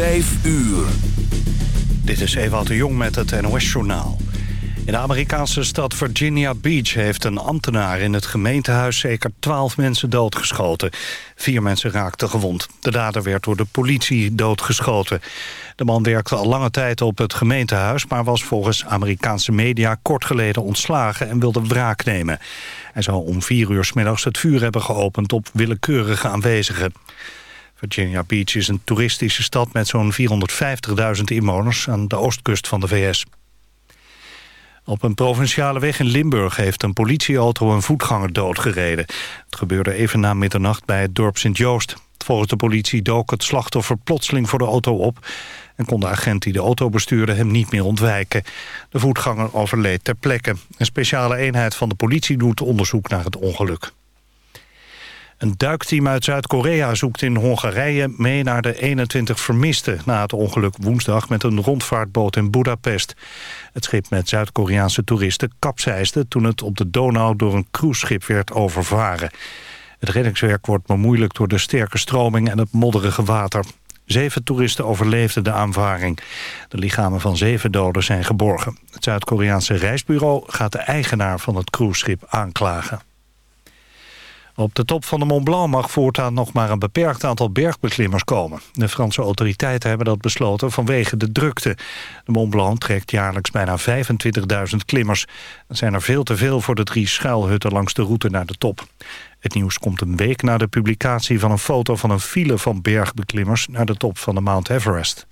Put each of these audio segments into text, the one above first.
Vijf uur. Dit is Ewout de Jong met het NOS-journaal. In de Amerikaanse stad Virginia Beach heeft een ambtenaar in het gemeentehuis zeker twaalf mensen doodgeschoten. Vier mensen raakten gewond. De dader werd door de politie doodgeschoten. De man werkte al lange tijd op het gemeentehuis... maar was volgens Amerikaanse media kort geleden ontslagen en wilde wraak nemen. Hij zou om vier uur s middags het vuur hebben geopend op willekeurige aanwezigen. Virginia Beach is een toeristische stad met zo'n 450.000 inwoners aan de oostkust van de VS. Op een provinciale weg in Limburg heeft een politieauto een voetganger doodgereden. Het gebeurde even na middernacht bij het dorp Sint-Joost. Volgens de politie dook het slachtoffer plotseling voor de auto op... en kon de agent die de auto bestuurde hem niet meer ontwijken. De voetganger overleed ter plekke. Een speciale eenheid van de politie doet onderzoek naar het ongeluk. Een duikteam uit Zuid-Korea zoekt in Hongarije mee naar de 21 vermisten... na het ongeluk woensdag met een rondvaartboot in Budapest. Het schip met Zuid-Koreaanse toeristen kapseisde... toen het op de Donau door een cruiseschip werd overvaren. Het reddingswerk wordt bemoeilijkt door de sterke stroming en het modderige water. Zeven toeristen overleefden de aanvaring. De lichamen van zeven doden zijn geborgen. Het Zuid-Koreaanse reisbureau gaat de eigenaar van het cruiseschip aanklagen. Op de top van de Mont Blanc mag voortaan nog maar een beperkt aantal bergbeklimmers komen. De Franse autoriteiten hebben dat besloten vanwege de drukte. De Mont Blanc trekt jaarlijks bijna 25.000 klimmers. Dat zijn er veel te veel voor de drie schuilhutten langs de route naar de top. Het nieuws komt een week na de publicatie van een foto van een file van bergbeklimmers naar de top van de Mount Everest.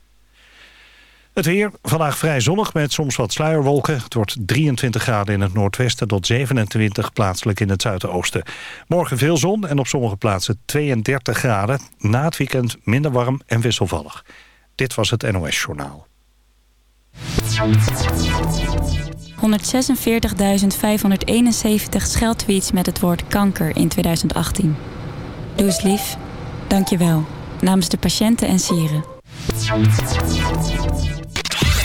Het weer, vandaag vrij zonnig met soms wat sluierwolken. Het wordt 23 graden in het noordwesten tot 27 plaatselijk in het zuidoosten. Morgen veel zon en op sommige plaatsen 32 graden. Na het weekend minder warm en wisselvallig. Dit was het NOS Journaal. 146.571 scheldtweets met het woord kanker in 2018. Doe eens lief. Dank je wel. Namens de patiënten en sieren.